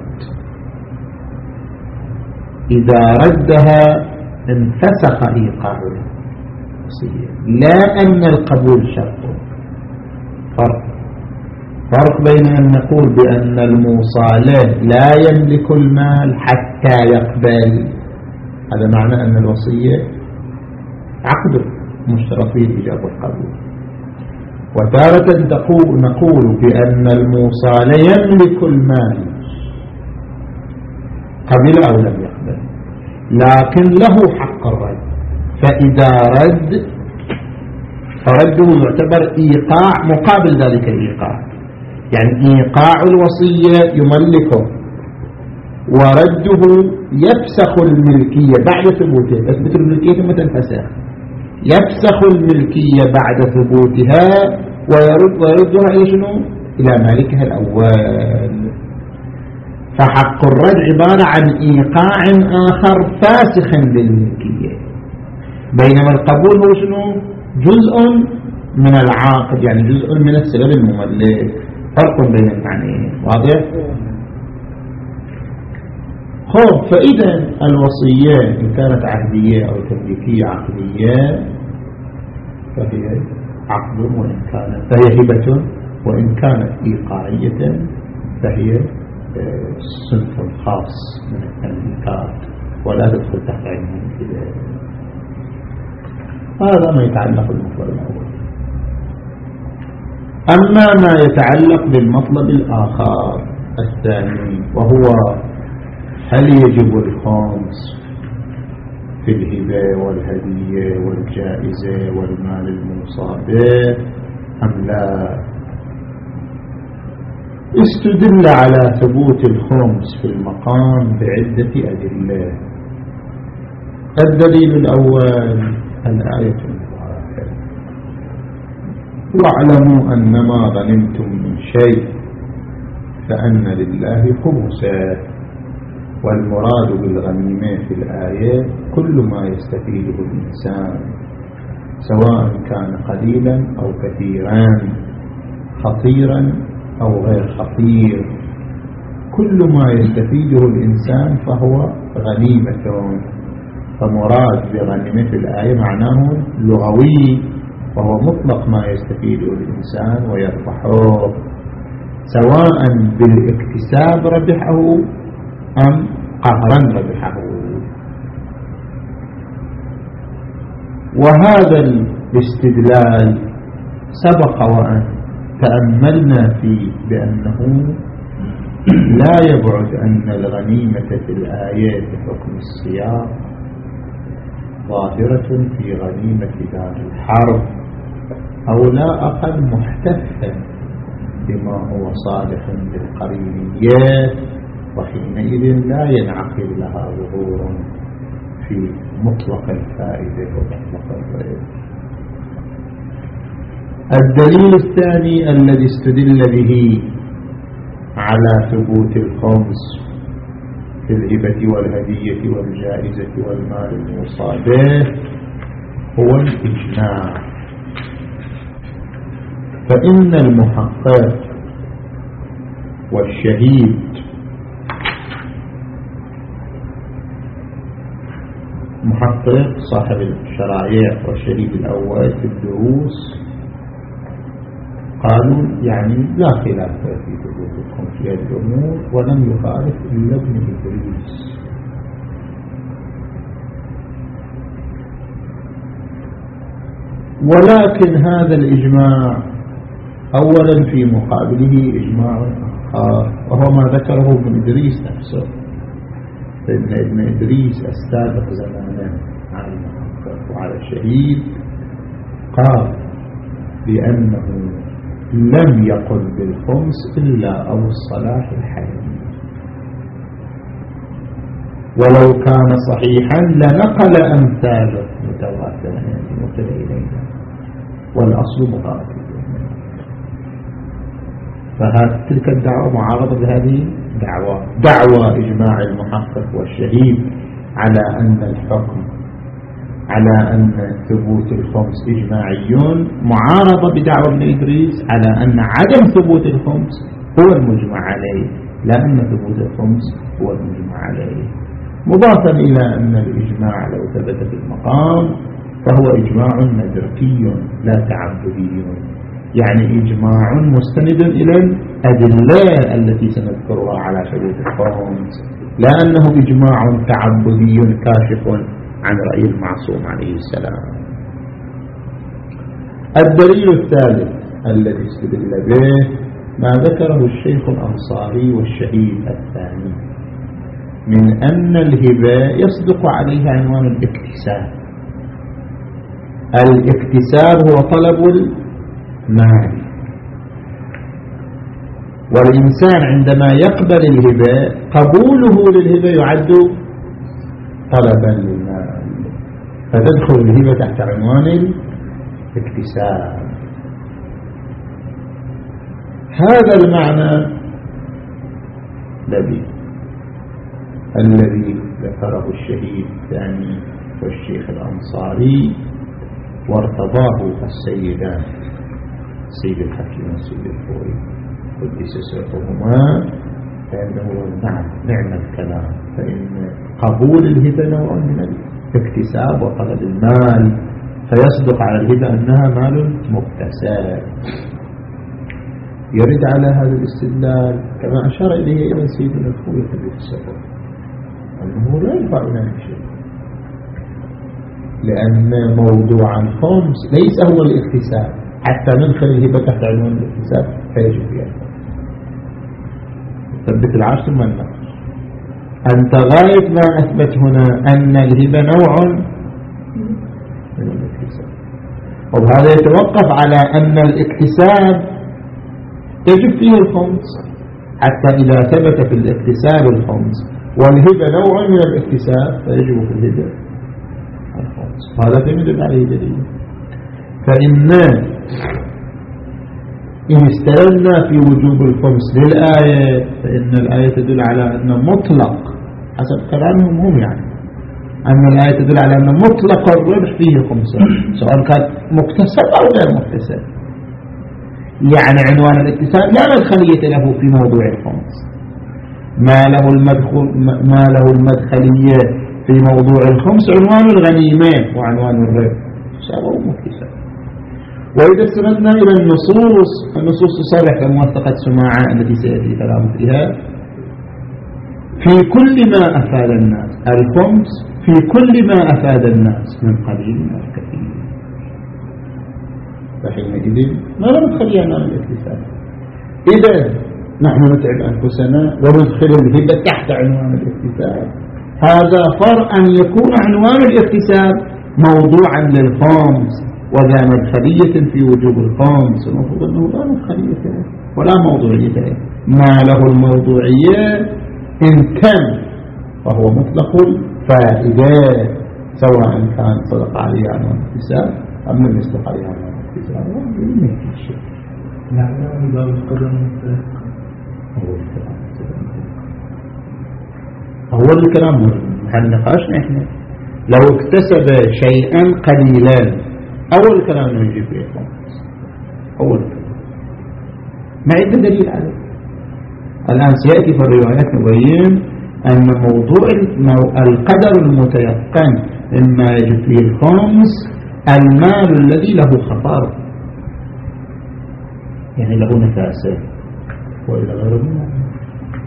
إذا ردها انفسخ إيقاع الوصية. لا أن القبول شرط. فرق. فرق بين أن نقول بأن الموصى لا يملك المال حتى يقبل. هذا معنى أن الوصية عقد مشترط فيه الإجابة والقبول وتارة تقول نقول بأن الموصى يملك المال قبل أو لم يقبل لكن له حق الرد. فإذا رد فرده يعتبر إيقاع مقابل ذلك الإيقاع. يعني إيقاع الوصية يملكه ورده يفسخ الملكية بعد ثبوتها تثبت الملكية ثم تنفسخ. يفسخ الملكية بعد ثبوتها ويرد ويردها إلى شنو؟ إلى مالكها الأول. فحق الرد عبارة عن إيقاع آخر فاسخ للملكية. بينما القبول هو شنو؟ جزء من العاقد يعني جزء من السبب المملك. فرق بين المعنيين واضح؟ خب فإذا الوصية إن كانت عهدية أو تمليكية عقلية فهي عقد وإن كانت فهي هبة وإن كانت إيقاعية فهي الصنف الخاص من التمليكات ولا تدخل تحت علم هذا ما يتعلق بالمطلب الأول. أما ما يتعلق بالمطلب الآخر الثاني وهو هل يجب الخمس في الهبة والهدية والجائزة والمال الموصى به أم لا؟ استدل على ثبوت الخمس في المقام بعدة أدلة. الدليل الأول الآية واعلموا أن ما غنمتم من شيء فأن لله خمسا والمراد بالغنيمة في الآية كل ما يستفيده الإنسان سواء كان قليلا أو كثيرا خطيرا أو غير خطير. كل ما يستفيده الإنسان فهو غنيمة. فمراد بغنيمة الآية معناه لغوي. وهو مطلق ما يستفيده الإنسان ويربحه سواء بالاكتساب ربحه أم قهرا ربحه. وهذا الاستدلال سبق وأن تأملنا فيه بأنه لا يبعد أن الغنيمة في الآيات بحكم السياق ظاهرة في غنيمة دار الحرب. أو لا أقل محتفا بما هو صالح للقرينيات وحينئذ لا ينعقد لها ظهور في مطلق الفائدة ومطلق الغير الدليل الثاني الذي استدل به على ثبوت الخمس في الهبة والهدية والجائزة والمال الموصى به هو الإجماع. فإن المحقق والشهيد المحقق صاحب الشرائع والشريف الأول في الدروس. قالوا يعني لا خلاف في ثبوتكم في هذه الأمور ولم يخالف إلا ابن إدريس. ولكن هذا الإجماع أولا في مقابله إجماع آخر وهو ما ذكره ابن إدريس نفسه. فإن ابن إدريس السابق زمانا على المحقق وعلى الشهيد قال بأنه لم يقل بالخمس إلا أبو الصلاح الحليم ولو كان صحيحا لنقل أمثاله متواترا مثل إلينا والأصل مقاتل فهذه تلك الدعوة معارضة بهذه الدعوة. دعوة إجماع المحقق والشهيد على أن الحكم على أن ثبوت الخمس إجماعي معارضة بدعوى ابن إدريس على أن عدم ثبوت الخمس هو المجمع عليه لا أن ثبوت الخمس هو المجمع عليه. مضافا إلى أن الإجماع لو ثبت في المقام فهو إجماع مدركي لا تعبدي يعني إجماع مستند إلى الأدلة التي سنذكرها على ثبوت الخمس لا أنه إجماع تعبدي كاشف عن رأي المعصوم عليه السلام. الدليل الثالث الذي استدل به ما ذكره الشيخ الأنصاري والشهيد الثاني من أن الهبة يصدق عليها عنوان الاكتساب. الاكتساب هو طلب المال والإنسان عندما يقبل الهبة قبوله للهبة يعد طلبا للمال فتدخل الهبة تحت عنوان الاكتساب. هذا المعنى الذي الذي ذكره الشهيد الثاني والشيخ الأنصاري وارتضاه السيدان. سيد الحكيم والسيد الفوري. قدس سرهما فإنه نعم نعم الكلام. فإن قبول الهبة نوع من اكتساب وطلب المال فيصدق على الهبة أنها مال مكتسب يرد على هذا الاستدلال كما أشار إليه إلى سيدنا الخوي في السفر أنه لا ينفع لنا شيء. لأن موضوع الخمس ليس هو الاكتساب. حتى ندخل الهبة تحت عنوان الاكتساب فيجب فيها ثبت العشر ثم النقل أنت غاية ما أثبت هنا أن الهبة نوع من الاكتساب وهذا يتوقف على أن الاكتساب يجب فيه الخمس حتى إذا ثبت في الاكتساب الخمس. والهبة نوع من الاكتساب فيجب في الهبة الخمس. هذا يدل عليه دليل فإن إن استلمنا في وجوب الخمس للآية فإن الآية تدل على أن مطلق حسب كلامهم هم يعني. أن الآية تدل على أن مطلق الربح فيه خمسة سواء كان مكتسب أو غير مكتسب يعني عنوان الاكتساب لا مدخلية له في موضوع الخمس. ما له المدخل ما له المدخلية في موضوع الخمس عنوان الغنيمة وعنوان الربح. سواء مكتسب وإذا استندنا إلى النصوص النصوص تصرح كموثقة سماعة التي سيأتي كلام فيها. في كل ما أفاد الناس الخمس في كل ما أفاد الناس من قليل أو كثير فحينئذ ما ندخل عن الاكتساب إذا نحن نتعب أنفسنا وندخل الهبة تحت عنوان الاكتساب هذا فرع أن يكون عنوان الاكتساب موضوعا للخمس. وذا مدخلية في وجوب الخمس المفروض أنه لا مدخلية ولا موضوعية ما له الموضوعية إن كان فهو مطلق الفائدة سواء كان صدق عليه عنوان الاكتساب أم لم يصدق عليه عنوان شيء نعم باب القدر أول الكلام. محل نقاشنا إحنا؟ لو اكتسب شيئا قليلا. أول الكلام نجيب فيه أول. الكلام ما عنده دليل عليه؟ الآن سيأتي في الروايات نبين أن موضوع القدر المتيقن مما يجب فيه الخمس المال الذي له خطر. يعني له نفاسة. وإلى غير منه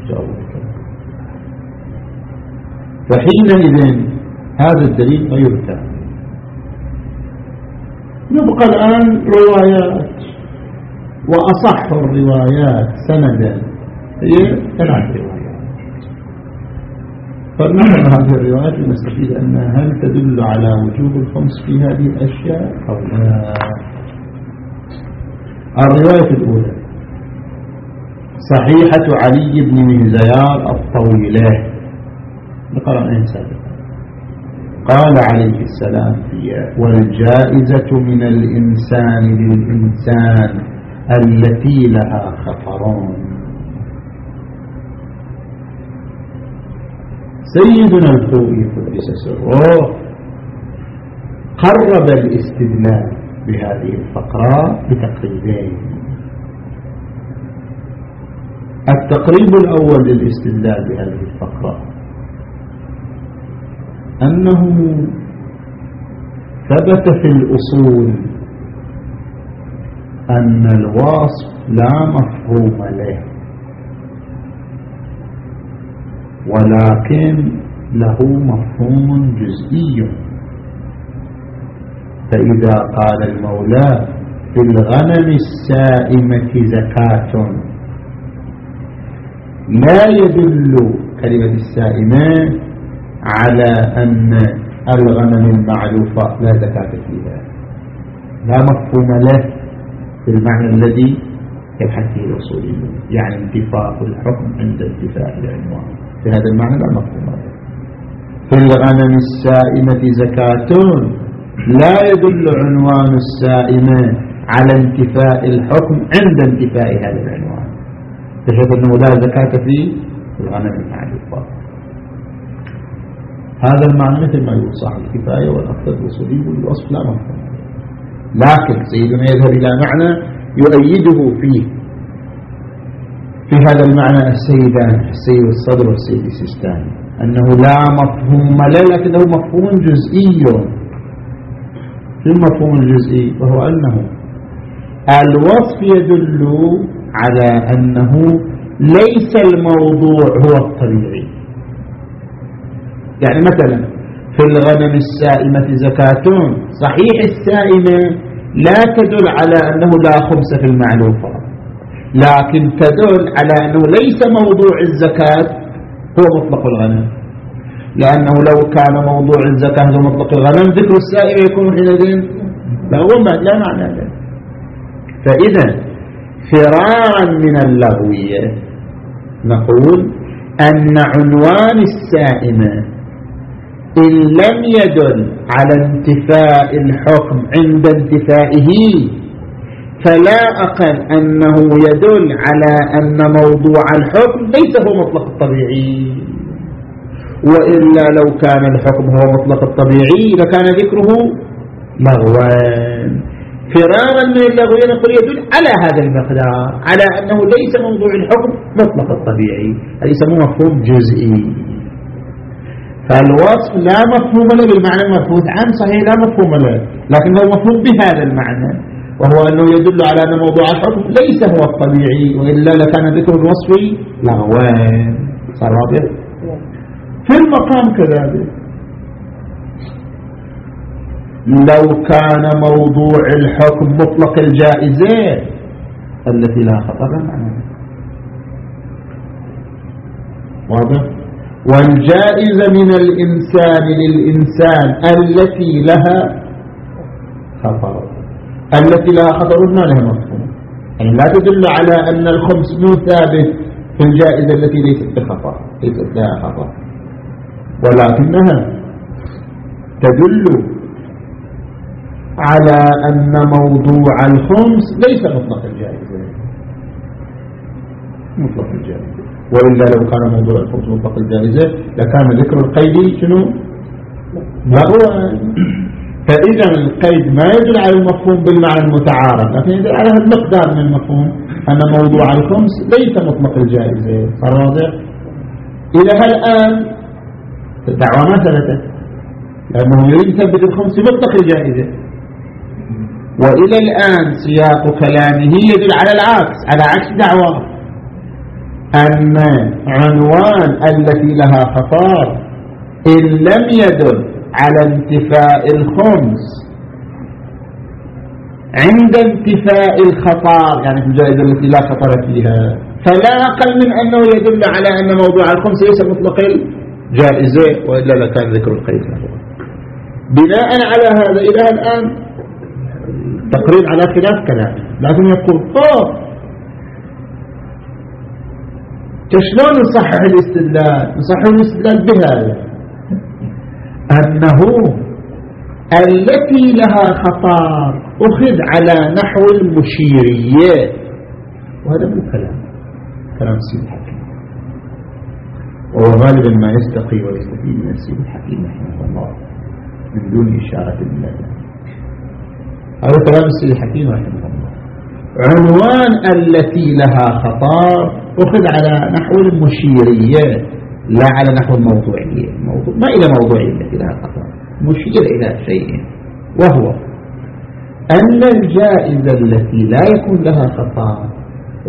جاء الله فحينئذ هذا الدليل غير تام نبقى الآن روايات. وأصح الروايات سندا. هي ثلاث روايات فلنحن هذه الروايات لنستفيد أنها هل تدل على وجوب الخمس في هذه الأشياء أو لا؟ الرواية الأولى. صحيحة علي بن مهزيار الطويلة. بقرأ سابقا قال عليه السلام والجائزة من الإنسان للإنسان التي لها خطرون سيدنا الخوئي قدس سره قرب الاستدلال بهذه الفقرة بتقريبين. التقريب الأول للاستدلال بهذه الفقرة أنه ثبت في الأصول أن الوصف لا مفهوم له. ولكن له مفهوم جزئي. فإذا قال المولى في الغنم السائمة زكاة لا يدل كلمة السائمة على أن الغنم المعلوفة لا زكاة فيها. لا مفهوم له في المعنى الذي يبحث فيه الأصوليون يعني انتفاء الحكم عند انتفاء العنوان. في هذا المعنى لا مفهوم له. في الغنم السائمة زكاة لا يدل عنوان السائمة على انتفاء الحكم عند انتفاء هذا العنوان. بحيث أنه لا زكاة في الغنم المعلوفة هذا المعنى مثل ما يقول صاحب الكفاية والأكثر الوصولي والوصف لا مفهوم. لكن سيدنا يذهب إلى معنى يؤيده فيه. في هذا المعنى السيدان السيد الصدر والسيد السيستاني أنه لا مفهوم له لكنه مفهوم جزئي. في المفهوم الجزئي وهو أنه الوصف يدل على أنه ليس الموضوع هو الطبيعي. يعني مثلا في الغنم السائمة زكاة صحيح السائمة لا تدل على أنه لا خمس في المعلوفة لكن تدل على أنه ليس موضوع الزكاة هو مطلق الغنم. لأنه لو كان موضوع الزكاة هو مطلق الغنم ذكر السائمة يكون حينئذ لا هو لا معنى له. فإذا فرارا من اللغوية نقول أن عنوان السائمة إن لم يدل على انتفاء الحكم عند انتفائه فلا أقل أنه يدل على أن موضوع الحكم ليس هو مطلق الطبيعي. وإلا لو كان الحكم هو مطلق الطبيعي لكان ذكره لغوا فرارا من اللغو نقول يدل على هذا المقدار على أنه ليس موضوع الحكم مطلق الطبيعي هذا يسموه مفهوم جزئي. فالوصف لا مفهوم له بالمعنى المفهوم. عنه صحيح لا مفهوم له لكن هو مفهوم بهذا المعنى وهو أنه يدل على أن موضوع الحكم ليس هو الطبيعي وإلا لكان ذكر الوصف لغوان. صار واضح؟ في المقام كذلك. لو كان موضوع الحكم مطلق الجائزة التي لا خطر معناها واضح؟ والجائزة من الإنسان للإنسان التي لها خطر. التي لها خطر ما لها مفهوم. يعني لا تدل على أن الخمس مو ثابت في الجائزة التي ليست بخطر ليست لها خطر. ولكنها تدل على أن موضوع الخمس ليس مطلق الجائزة. مطلق الجائزة. وإلا لو كان موضوع الخمس مطلق الجائزة لكان ذكر القيد شنو؟ هو فإذا القيد ما يدل على المفهوم بالمعنى المتعارف لكن يدل على المقدار من المفهوم. أن موضوع الخمس ليس مطلق الجائزة. صار واضح؟ إلى الآن الدعوة ما ثبتت. لأنه يريد يثبت الخمس مطلق الجائزة. وإلى الآن سياق كلامه يدل على العكس على عكس دعواه. أن عنوان التي لها خطار إن لم يدل على انتفاء الخمس. عند انتفاء الخطار يعني في الجائزة التي لا خطر فيها فلا أقل من أنه يدل على أن موضوع الخمس ليس مطلق الجائزة وإلا لكان ذكر القيد. بناء على هذا إلى الآن تقرير على خلاف كلام لكن يقول طب شلون نصحح الاستدلال؟ نصحح الاستدلال بهذا. أنه التي لها خطار أخذ على نحو المشيرية. وهذا مو كلام. كلام سيد الحكيم. وهو غالبا ما يستقي ويستفيد من سيد الحكيم رحمه الله من دون إشارة الله هذا كلام السيد الحكيم رحمه الله. عنوان التي لها خطار أخذ على نحو المشيرية لا على نحو الموضوعية. الموضوع ما إلى موضوعية التي لها خطر مشير إلى شيء. وهو أن الجائزة التي لا يكون لها خطر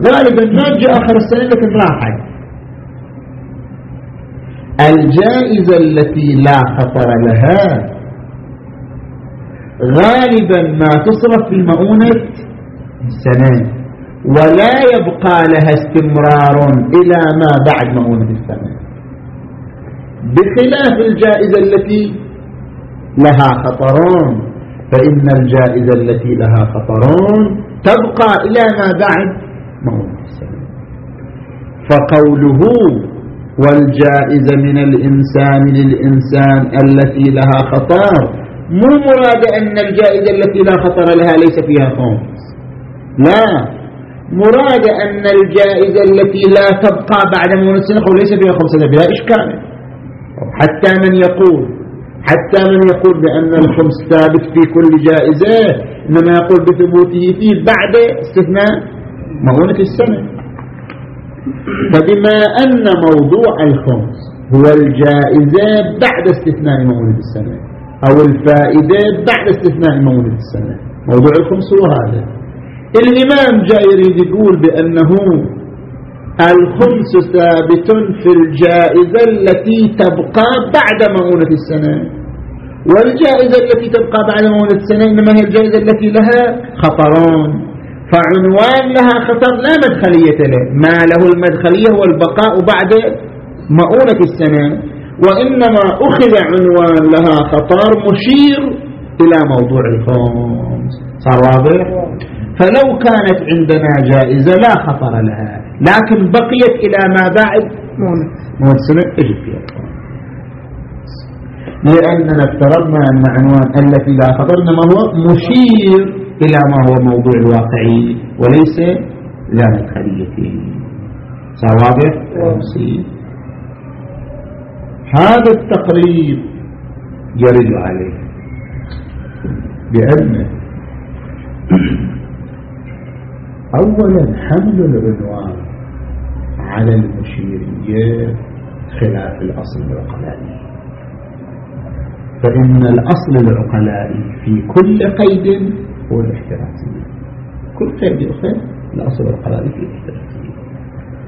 غالبا ما جاء آخر السنة لكن راحت. الجائزة التي لا خطر لها غالبا ما تصرف في مؤونة سنة. ولا يبقى لها استمرار إلى ما بعد مؤونة السنة. بخلاف الجائزة التي لها خطرون فإن الجائزة التي لها خطرون تبقى إلى ما بعد موت السلام فقوله والجائزة من الإنسان للإنسان التي لها خطر مو مراد أن الجائزة التي لا خطر لها ليس فيها خمس لا. مراد أن الجائزة التي لا تبقى بعد موت السنة وليس فيها خمسة بها إشكال حتى من يقول حتى من يقول بأن الخمس ثابت في كل جائزة إنما يقول بثبوته فيه بعد استثناء مؤونة السنة. فبما أن موضوع الخمس هو الجائزة بعد استثناء مؤونة السنة أو الفائدة بعد استثناء مؤونة السنة. موضوع الخمس هو هذا. الإمام جاي يريد يقول بأنه الخمس ثابت في الجائزة التي تبقى بعد مؤونة السنة. والجائزة التي تبقى بعد مؤونة السنة إنما هي الجائزة التي لها خطران. فعنوان لها خطر لا مدخلية له. ما له المدخلية هو البقاء بعد مؤونة السنة. وإنما أخذ عنوان لها خطر مشير إلى موضوع الخمس. صار واضح؟ فلو كانت عندنا جائزة لا خطر لها. لكن بقيت إلى ما بعد. موت سنة اجد فيها لأننا افترضنا أن عنوان التي لا خطر إنما هو مشير إلى ما هو موضوع الواقعي وليس لا مدخليته صار واضح؟ هذا التقريب يرد عليه. بعلمه أولا حمل العنوان على المشيرية خلاف الأصل العقلائي فإن الأصل العقلائي في كل قيد هو الاحترازية كل قيد يؤخذ الأصل العقلائي في الاحترازية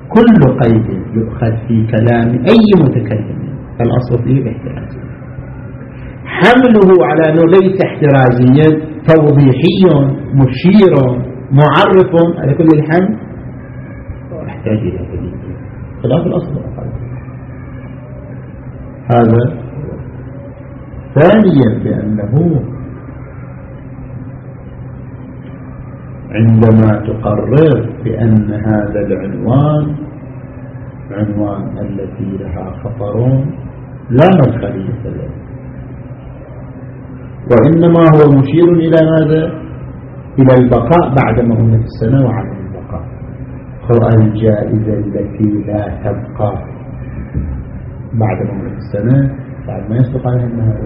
كل قيد يؤخذ في كلام أي متكلم الأصل فيه الاحترازية حمله على أنه ليس احترازيا توضيحي مشير معرف على كل الحمد يحتاج إلى دليل خلاف الأصل. هذا ثانيا بأنه عندما تقرر بأن هذا العنوان عنوان التي لها خطرون لا مدخلية له. وإنما هو مشير إلى ماذا؟ إلى البقاء بعد مهمة السنة وعدم البقاء. هو الجائزة التي لا تبقى. بعد مهمة السنة بعد ما يسبق عليها النهار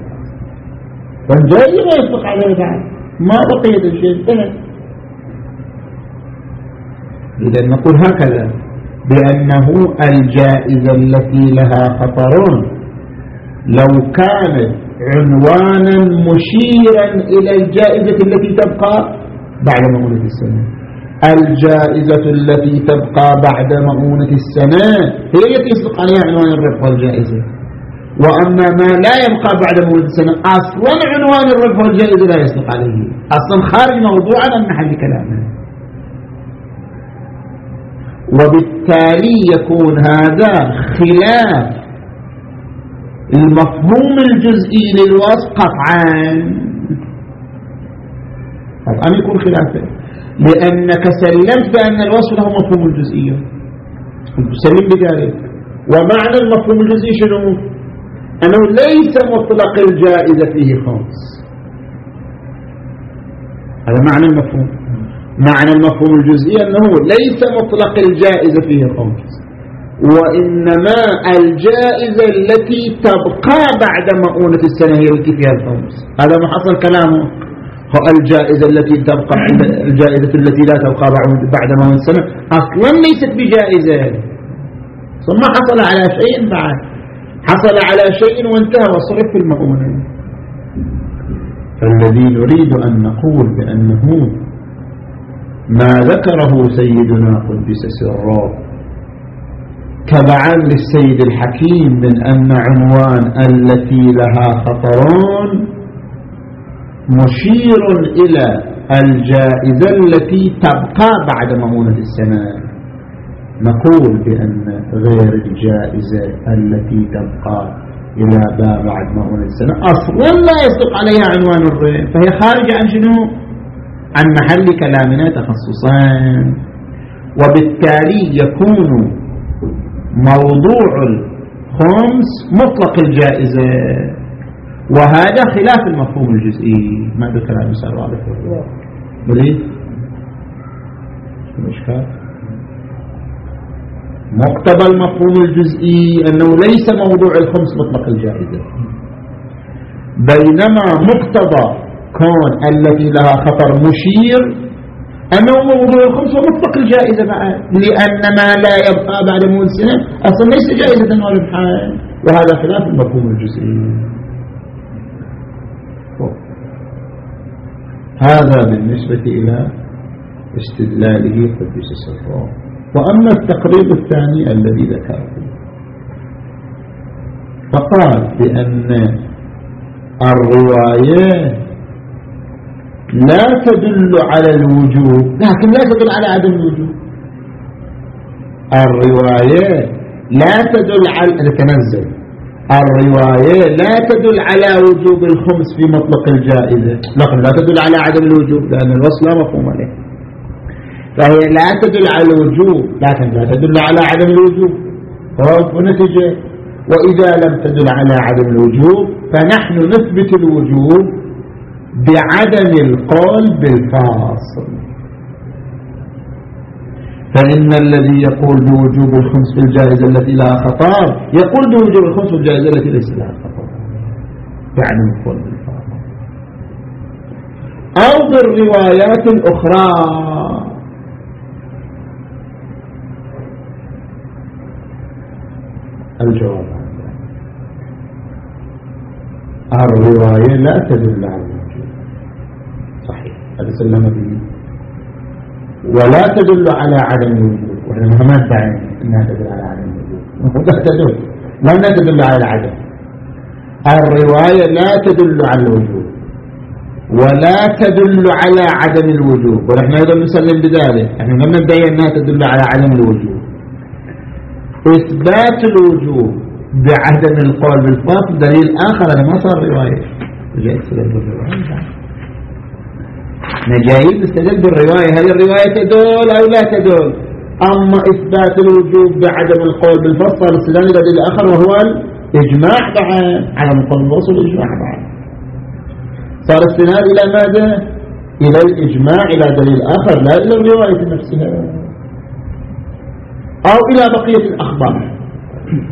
والجائزة ما يسبق عليها ما بقيت الشيء انتهى. إذا نقول هكذا بأنه الجائزة التي لها خطر لو كانت عنوانا مشيرا إلى الجائزة التي تبقى بعد مؤونة السنة الجائزة التي تبقى بعد مؤونة السنة هي التي يصدق عليها عنوان الربح والجائزة. وأما ما لا يبقى بعد مؤونة السنة أصلا عنوان الربح والجائزة لا يصدق عليه. أصلا خارج موضوعا عن محل كلامه وبالتالي يكون هذا خلاف المفهوم الجزئي للوصف قطعا. قطعا يكون خلافه لأنك سلمت بأن الوصف له مفهوم الجزئية. سلم بذلك. ومعنى المفهوم الجزئي شنو؟ أنه ليس مطلق الجائزة فيه خمس هذا معنى المفهوم. معنى المفهوم الجزئي أنه ليس مطلق الجائزة فيه خمس وإنما الجائزة التي تبقى بعد مؤونة السنة هي التي فيها الخمس هذا ما حصل كلامه. هو الجائزة التي تبقى الجائزة التي لا تبقى بعد مؤونة السنة أصلا ليست بجائزة ثم حصل على شيء بعد. حصل على شيء وانتهى وصرف في المؤونة. فالذي نريد أن نقول بأنه ما ذكره سيدنا قدس سره تبعا للسيد الحكيم من أن عنوان التي لها خطرون مشير إلى الجائزة التي تبقى بعد مهونة السنة. نقول بأن غير الجائزة التي تبقى إلى بعد مهونة السنة أصلا لا يصدق عليها عنوان الرئي فهي خارجة عن شنو؟ عن محل كلامنا تخصصان. وبالتالي يكون موضوع الخمس مطلق الجائزة. وهذا خلاف المفهوم الجزئي. ما بكلام مثال واضح؟ مريد المشكلة مقتضى المفهوم الجزئي أنه ليس موضوع الخمس مطلق الجائزة. بينما مقتضى كون التي لها خطر مشير أنه موضوع الخمس ومطلق الجائزة لأن ما لا يبقى بعد مول سنة أصلا ليس جائزة ولا بحال وهذا خلاف المفهوم الجزئي. هذا بالنسبة إلى استدلاله قدس سره وأما التقريب الثاني الذي ذكره فقال بأن الرواية لا تدل على الوجوب. لكن لا تدل على عدم الوجوب. الرواية لا تدل على تنزل الرواية لا تدل على وجوب الخمس في مطلق الجائزة. لكن لا تدل على عدم الوجوب لأن الوصل لا مفهوم عليه. فهي لا تدل على الوجوب لكن لا تدل على عدم الوجوب. ونتيجة. وإذا لم تدل على عدم الوجوب فنحن نثبت الوجوب بعدم القول بالفاصل. فإن الذي يقول بوجوب الخمس في الجائزة التي لها خطر يقول بوجوب الخمس في الجائزة التي ليس لها بعدم القول بالفاصل أو بالروايات الأخرى. الجواب الرواية لا تدل على هذا سلم به ولا تدل على عدم الوجود. ونحن ما ندعي إنها تدل على عدم الوجود. لا تدل. لم تدل على العدم. الرواية لا تدل على الوجود. ولا تدل على عدم الوجود. ونحن أيضا نسلم بذلك. نحن لم ندعي أنها تدل على عدم الوجود. إثبات الوجود بعدم القول بالفاصل دليل آخر. هذا ما صار رواية. جاء بالرواية نجايب استدل بالرواية. هل الرواية تدل أو لا تدل؟ أما إثبات الوجوب بعدم القول بالفصل الاستدلال دليل آخر وهو الإجماع بعد عدم القول بالفصل الإجماع بعد. صار استناد إلى ماذا؟ إلى الإجماع إلى دليل آخر لا إلى الرواية نفسها. أو إلى بقية الأخبار.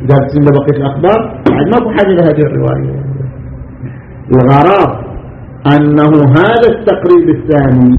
إذا تسمى بقية الأخبار بعد ما حاجة لهذه الرواية. الغرض أنه هذا التقريب الثاني.